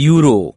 euro